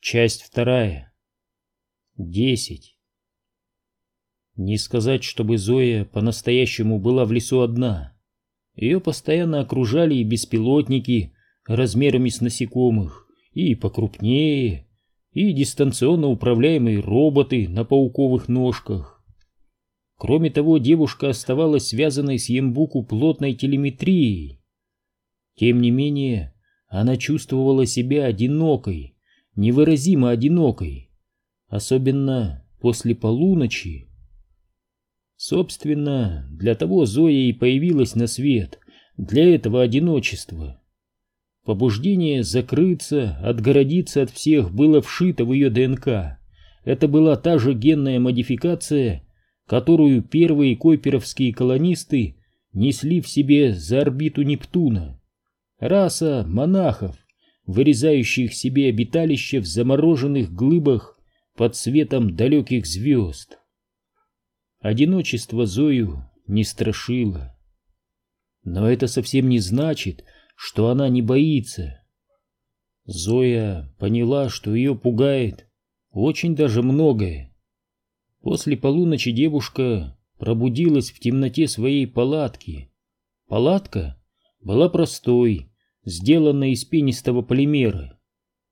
Часть вторая. Десять. Не сказать, чтобы Зоя по-настоящему была в лесу одна. Ее постоянно окружали и беспилотники размерами с насекомых, и покрупнее, и дистанционно управляемые роботы на пауковых ножках. Кроме того, девушка оставалась связанной с Ембуку плотной телеметрией. Тем не менее, она чувствовала себя одинокой, невыразимо одинокой, особенно после полуночи. Собственно, для того Зоя и появилась на свет, для этого одиночества. Побуждение закрыться, отгородиться от всех было вшито в ее ДНК. Это была та же генная модификация, которую первые койперовские колонисты несли в себе за орбиту Нептуна. Раса монахов, вырезающих себе обиталище в замороженных глыбах под светом далеких звезд. Одиночество Зою не страшило. Но это совсем не значит, что она не боится. Зоя поняла, что ее пугает очень даже многое. После полуночи девушка пробудилась в темноте своей палатки. Палатка была простой, сделанная из пенистого полимера.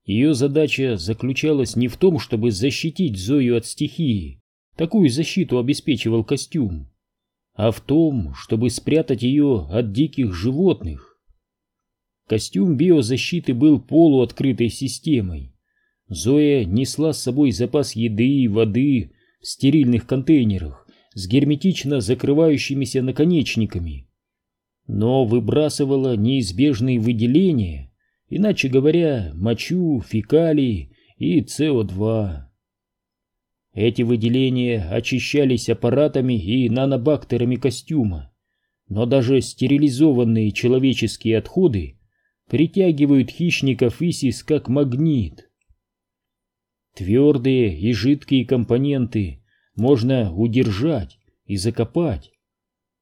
Ее задача заключалась не в том, чтобы защитить Зою от стихии, такую защиту обеспечивал костюм, а в том, чтобы спрятать ее от диких животных. Костюм биозащиты был полуоткрытой системой. Зоя несла с собой запас еды и воды в стерильных контейнерах с герметично закрывающимися наконечниками но выбрасывала неизбежные выделения, иначе говоря, мочу, фекалии и СО2. Эти выделения очищались аппаратами и нанобактерами костюма, но даже стерилизованные человеческие отходы притягивают хищников ИСИС как магнит. Твердые и жидкие компоненты можно удержать и закопать,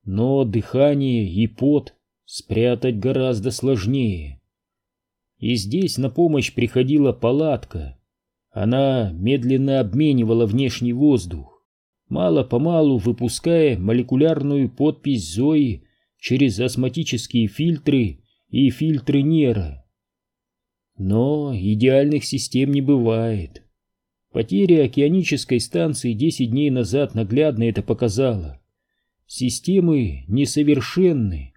но дыхание и пот спрятать гораздо сложнее. И здесь на помощь приходила палатка. Она медленно обменивала внешний воздух, мало-помалу выпуская молекулярную подпись Зои через осмотические фильтры и фильтры Нера. Но идеальных систем не бывает. Потеря океанической станции 10 дней назад наглядно это показала системы несовершенны,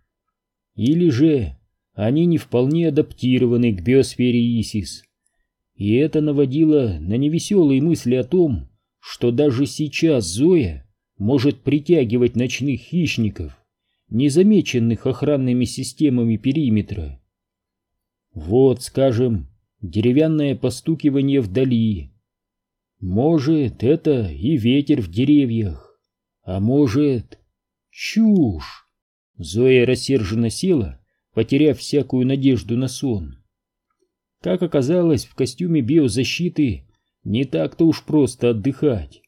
или же они не вполне адаптированы к биосфере Исис. И это наводило на невеселые мысли о том, что даже сейчас Зоя может притягивать ночных хищников, незамеченных охранными системами периметра. Вот, скажем, деревянное постукивание вдали. Может, это и ветер в деревьях, а может, Чушь! Зоя рассерженно села, потеряв всякую надежду на сон. Как оказалось, в костюме биозащиты не так-то уж просто отдыхать.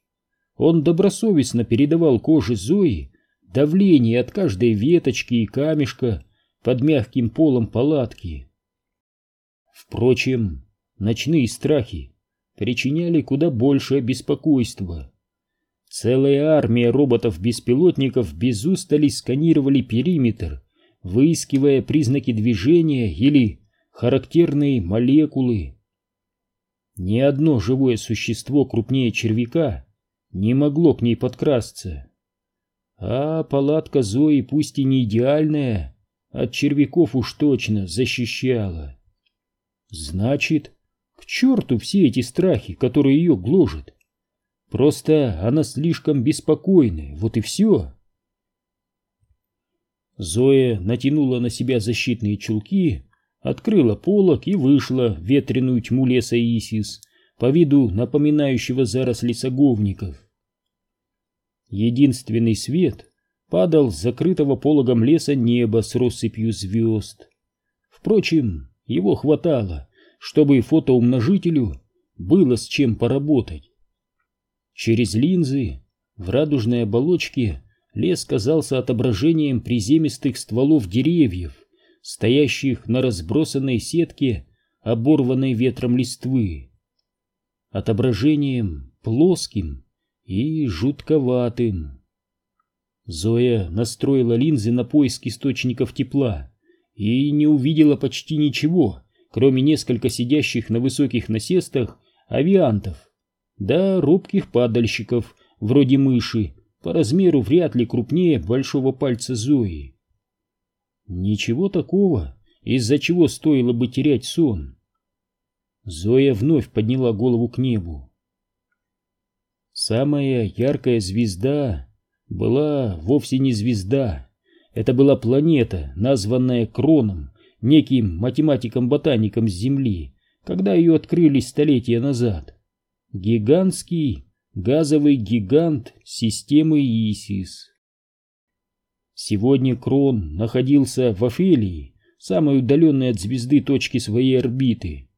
Он добросовестно передавал коже Зои давление от каждой веточки и камешка под мягким полом палатки. Впрочем, ночные страхи причиняли куда большее беспокойство. Целая армия роботов-беспилотников без устали сканировали периметр, выискивая признаки движения или характерные молекулы. Ни одно живое существо крупнее червяка не могло к ней подкрасться. А палатка Зои, пусть и не идеальная, от червяков уж точно защищала. Значит, к черту все эти страхи, которые ее гложат. Просто она слишком беспокойная, вот и все. Зоя натянула на себя защитные чулки, открыла полок и вышла в ветреную тьму леса Исис, по виду напоминающего заросли саговников. Единственный свет падал с закрытого пологом леса неба с россыпью звезд. Впрочем, его хватало, чтобы фотоумножителю было с чем поработать. Через линзы в радужной оболочке лес казался отображением приземистых стволов деревьев, стоящих на разбросанной сетке оборванной ветром листвы. отображением плоским и жутковатым. Зоя настроила линзы на поиск источников тепла и не увидела почти ничего, кроме несколько сидящих на высоких насестах авиантов, да робких падальщиков, вроде мыши, по размеру вряд ли крупнее большого пальца Зои. Ничего такого, из-за чего стоило бы терять сон. Зоя вновь подняла голову к небу. Самая яркая звезда была вовсе не звезда. Это была планета, названная Кроном, неким математиком-ботаником с Земли, когда ее открыли столетия назад. Гигантский газовый гигант системы Исис. Сегодня Крон находился в Офелии, самой удаленной от звезды точки своей орбиты.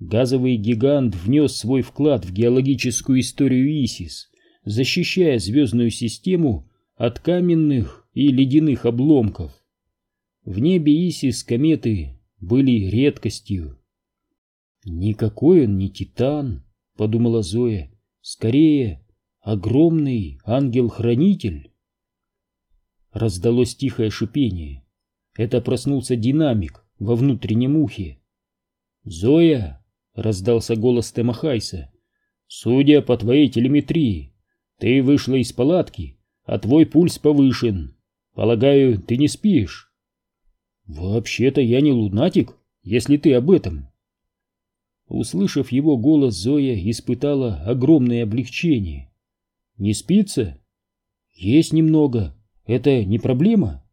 Газовый гигант внес свой вклад в геологическую историю Исис, защищая звездную систему от каменных и ледяных обломков. В небе Исис кометы были редкостью. «Никакой он не Титан», — подумала Зоя, — «скорее огромный ангел-хранитель». Раздалось тихое шипение. Это проснулся динамик во внутреннем ухе. «Зоя!» — раздался голос Темахайса. «Судя по твоей телеметрии, ты вышла из палатки, а твой пульс повышен. Полагаю, ты не спишь?» «Вообще-то я не лунатик, если ты об этом». Услышав его голос, Зоя испытала огромное облегчение. «Не спится?» «Есть немного. Это не проблема?»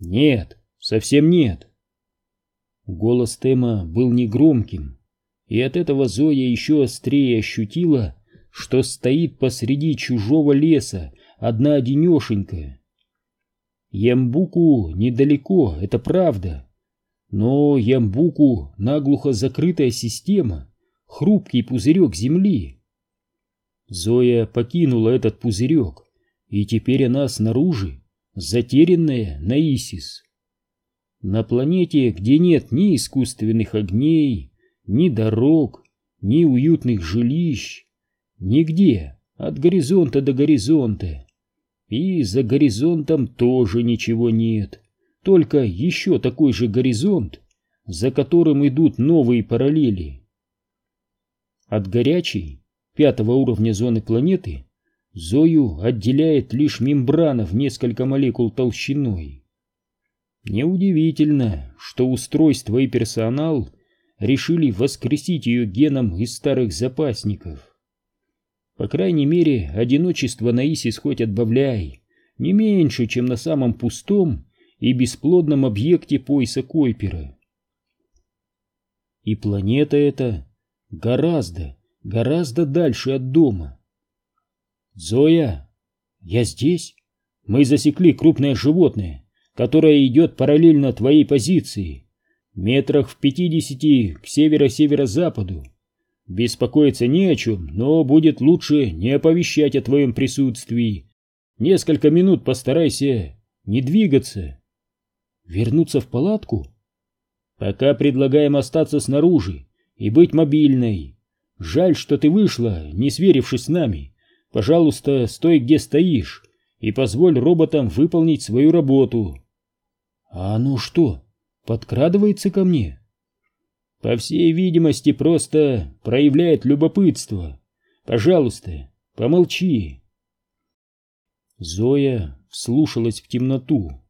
«Нет, совсем нет». Голос Тема был негромким, и от этого Зоя еще острее ощутила, что стоит посреди чужого леса, одна-одинешенькая. Ямбуку недалеко, это правда. Но Ямбуку наглухо закрытая система, хрупкий пузырек земли. Зоя покинула этот пузырек, и теперь она снаружи, затерянная на Исис. На планете, где нет ни искусственных огней, ни дорог, ни уютных жилищ, нигде, от горизонта до горизонта. И за горизонтом тоже ничего нет, только еще такой же горизонт, за которым идут новые параллели. От горячей, пятого уровня зоны планеты, Зою отделяет лишь мембрана в несколько молекул толщиной. Неудивительно, что устройство и персонал решили воскресить ее геном из старых запасников. По крайней мере, одиночество на Исис хоть отбавляй, не меньше, чем на самом пустом и бесплодном объекте пояса Койпера. И планета эта гораздо, гораздо дальше от дома. «Зоя, я здесь. Мы засекли крупное животное, которое идет параллельно твоей позиции, метрах в пятидесяти к северо-северо-западу. Беспокоиться не о чем, но будет лучше не оповещать о твоем присутствии. Несколько минут постарайся не двигаться. Вернуться в палатку? Пока предлагаем остаться снаружи и быть мобильной. Жаль, что ты вышла, не сверившись с нами. Пожалуйста, стой где стоишь и позволь роботам выполнить свою работу. А оно что, подкрадывается ко мне? По всей видимости, просто проявляет любопытство. Пожалуйста, помолчи. Зоя вслушалась в темноту,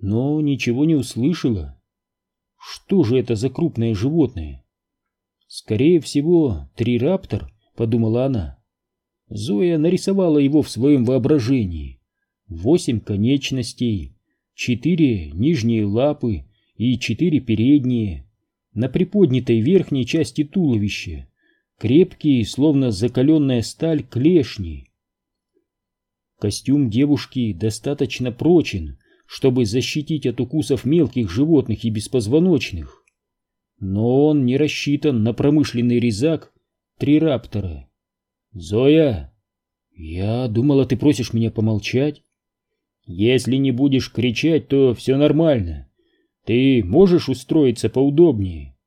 но ничего не услышала. Что же это за крупное животное? Скорее всего, трираптор, подумала она. Зоя нарисовала его в своем воображении. Восемь конечностей, четыре нижние лапы и четыре передние на приподнятой верхней части туловища, крепкие, словно закаленная сталь, клешни. Костюм девушки достаточно прочен, чтобы защитить от укусов мелких животных и беспозвоночных. Но он не рассчитан на промышленный резак трираптора. «Зоя, я думала, ты просишь меня помолчать. Если не будешь кричать, то все нормально. Ты можешь устроиться поудобнее?»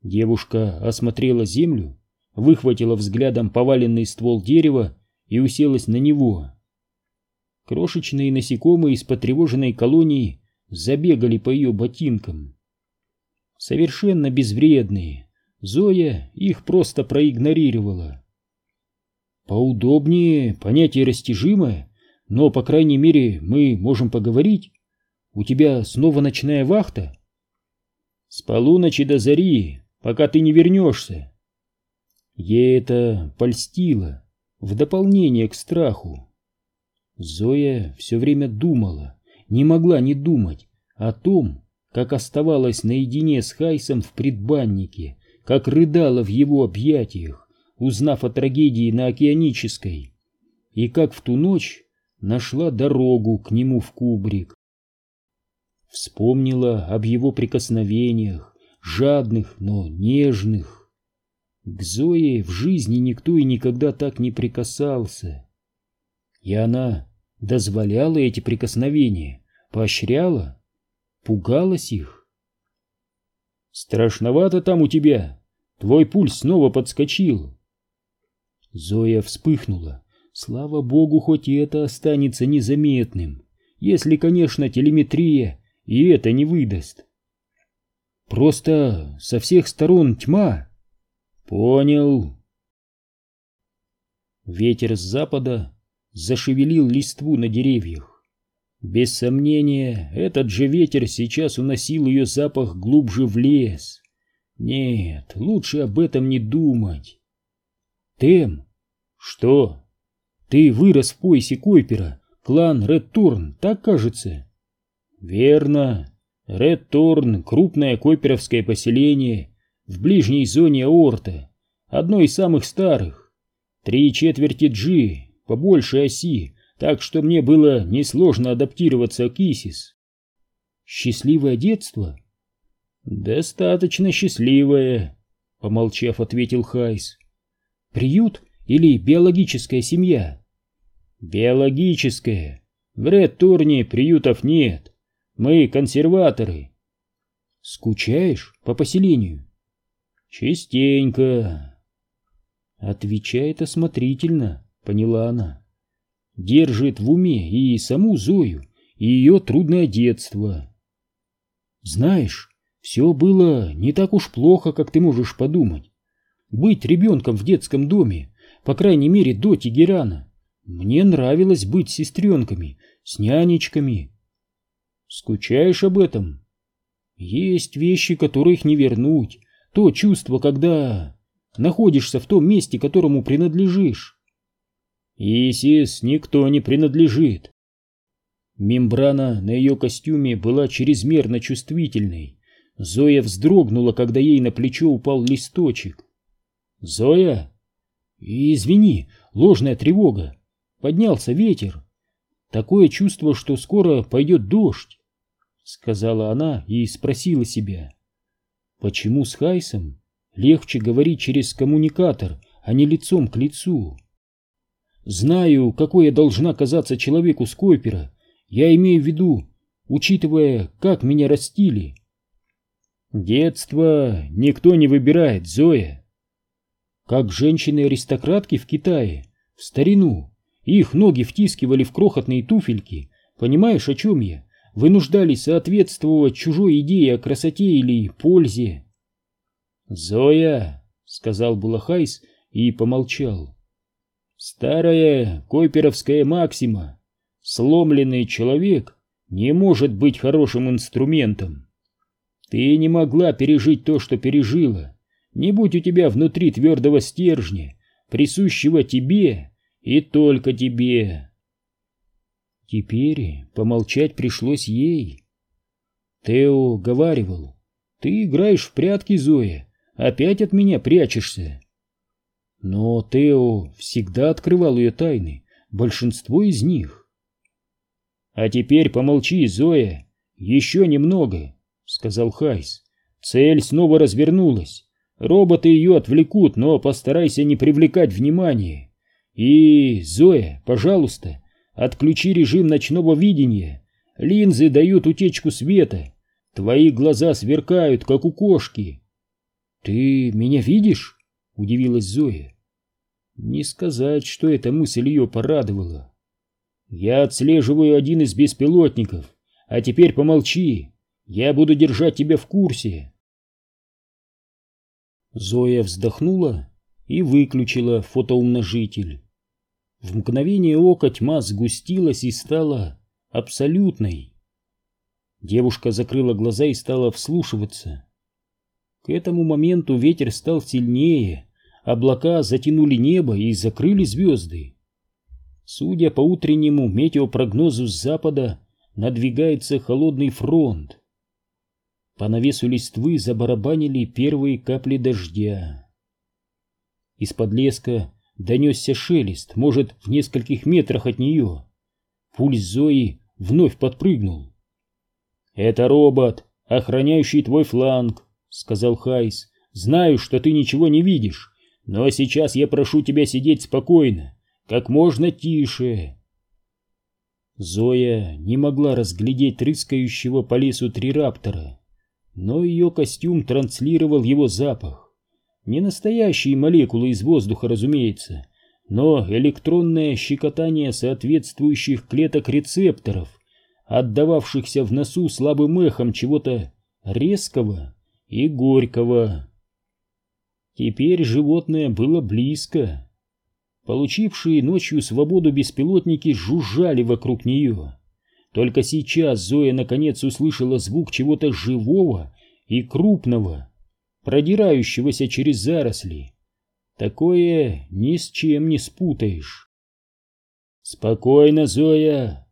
Девушка осмотрела землю, выхватила взглядом поваленный ствол дерева и уселась на него. Крошечные насекомые из потревоженной колонии забегали по ее ботинкам. Совершенно безвредные, Зоя их просто проигнорировала. Поудобнее, понятие растяжимое, но, по крайней мере, мы можем поговорить. У тебя снова ночная вахта? С полуночи до зари, пока ты не вернешься. Ей это польстило, в дополнение к страху. Зоя все время думала, не могла не думать о том, как оставалась наедине с Хайсом в предбаннике, как рыдала в его объятиях, узнав о трагедии на Океанической, и как в ту ночь нашла дорогу к нему в кубрик. Вспомнила об его прикосновениях, жадных, но нежных. К Зое в жизни никто и никогда так не прикасался. И она дозволяла эти прикосновения, поощряла, пугалась их. «Страшновато там у тебя, твой пульс снова подскочил». Зоя вспыхнула. Слава богу, хоть и это останется незаметным, если, конечно, телеметрия и это не выдаст. Просто со всех сторон тьма. Понял. Ветер с запада зашевелил листву на деревьях. Без сомнения, этот же ветер сейчас уносил ее запах глубже в лес. Нет, лучше об этом не думать. Тем, что? Ты вырос в поясе Койпера, клан Редтурн, так кажется? Верно. Редтурн — крупное койперовское поселение в ближней зоне Аорта, одно из самых старых. Три четверти G, по большей оси, так что мне было несложно адаптироваться к Исис. Счастливое детство? Достаточно счастливое, помолчав, ответил Хайс. Приют или биологическая семья? Биологическая. В Ред-Турне приютов нет. Мы консерваторы. Скучаешь по поселению? Частенько. Отвечает осмотрительно, поняла она. Держит в уме и саму Зою, и ее трудное детство. Знаешь, все было не так уж плохо, как ты можешь подумать. Быть ребенком в детском доме, по крайней мере до Тегерана, мне нравилось быть сестренками, с нянечками. Скучаешь об этом? Есть вещи, которых не вернуть. То чувство, когда находишься в том месте, которому принадлежишь. Исис никто не принадлежит. Мембрана на ее костюме была чрезмерно чувствительной. Зоя вздрогнула, когда ей на плечо упал листочек. «Зоя?» «Извини, ложная тревога. Поднялся ветер. Такое чувство, что скоро пойдет дождь, сказала она и спросила себя. Почему с Хайсом легче говорить через коммуникатор, а не лицом к лицу? Знаю, какой я должна казаться человеку с Койпера. Я имею в виду, учитывая, как меня растили. Детство никто не выбирает, Зоя. Как женщины-аристократки в Китае, в старину. Их ноги втискивали в крохотные туфельки. Понимаешь, о чем я? Вынуждались соответствовать чужой идее о красоте или пользе. «Зоя», — сказал Булахайс и помолчал. «Старая койперовская максима. Сломленный человек не может быть хорошим инструментом. Ты не могла пережить то, что пережила. Не будь у тебя внутри твердого стержня, присущего тебе, и только тебе. Теперь помолчать пришлось ей. Тео говаривал, ты играешь в прятки, Зоя, опять от меня прячешься. Но Тео всегда открывал ее тайны, большинство из них. А теперь помолчи, Зоя, еще немного, сказал Хайс. Цель снова развернулась. Роботы ее отвлекут, но постарайся не привлекать внимания. И, Зоя, пожалуйста, отключи режим ночного видения. Линзы дают утечку света. Твои глаза сверкают, как у кошки. Ты меня видишь? — удивилась Зоя. Не сказать, что эта мысль ее порадовала. «Я отслеживаю один из беспилотников, а теперь помолчи, я буду держать тебя в курсе». Зоя вздохнула и выключила фотоумножитель. В мгновение ока тьма сгустилась и стала абсолютной. Девушка закрыла глаза и стала вслушиваться. К этому моменту ветер стал сильнее, облака затянули небо и закрыли звезды. Судя по утреннему метеопрогнозу с запада, надвигается холодный фронт. По навесу листвы забарабанили первые капли дождя. Из-под леска донесся шелест, может, в нескольких метрах от нее. Пульс Зои вновь подпрыгнул. «Это робот, охраняющий твой фланг», — сказал Хайс. «Знаю, что ты ничего не видишь, но сейчас я прошу тебя сидеть спокойно, как можно тише». Зоя не могла разглядеть рыскающего по лесу трираптора, но ее костюм транслировал его запах. Не настоящие молекулы из воздуха, разумеется, но электронное щекотание соответствующих клеток рецепторов, отдававшихся в носу слабым эхом чего-то резкого и горького. Теперь животное было близко. Получившие ночью свободу беспилотники жужжали вокруг нее. Только сейчас Зоя наконец услышала звук чего-то живого и крупного, продирающегося через заросли. Такое ни с чем не спутаешь. «Спокойно, Зоя!»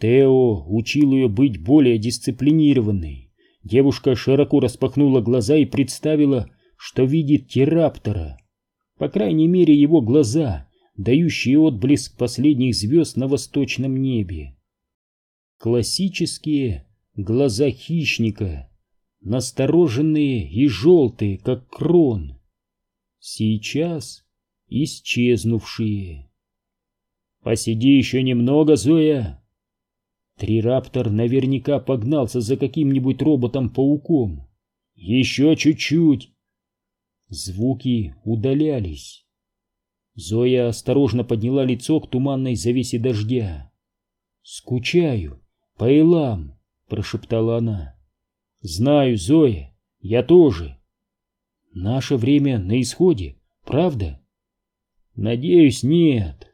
Тео учил ее быть более дисциплинированной. Девушка широко распахнула глаза и представила, что видит тераптора. По крайней мере, его глаза, дающие отблеск последних звезд на восточном небе. Классические глаза хищника, настороженные и желтые, как крон. Сейчас исчезнувшие. «Посиди еще немного, Зоя!» Трираптор наверняка погнался за каким-нибудь роботом-пауком. «Еще чуть-чуть!» Звуки удалялись. Зоя осторожно подняла лицо к туманной завесе дождя. «Скучаю, по Илам», — прошептала она. «Знаю, Зоя, я тоже. Наше время на исходе, правда?» «Надеюсь, нет».